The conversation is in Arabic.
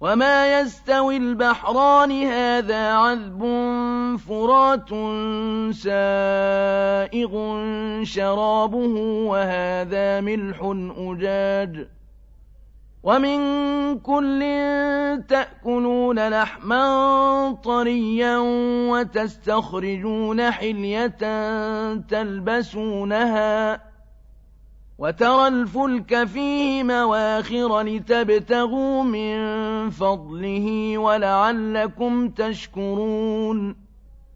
وما يستوي البحران هذا عذب فرات سائغ شرابه وهذا ملح أجاج ومن كل تأكلون لحما طريا وتستخرجون حلية تلبسونها وترى الفلك فيه مواخر لتبتغوا من فضله ولعلكم تشكرون